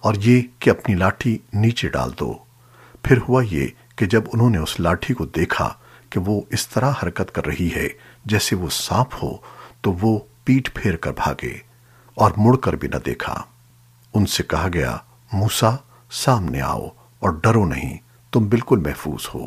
اور یہ کہ اپنی لاٹھی نیچے ڈال دو۔ پھر ہوا یہ کہ جب انہوں نے اس لاٹھی کو دیکھا کہ وہ اس طرح حرکت کر رہی ہے جیسے وہ سانپ ہو، تو وہ پیٹ پھیر کر بھاگے اور مڑ کر بھی نہ دیکھا۔ ان سے کہا گیا موسا سامنے آؤ اور ڈرو نہیں، تم بالکل محفوظ ہو۔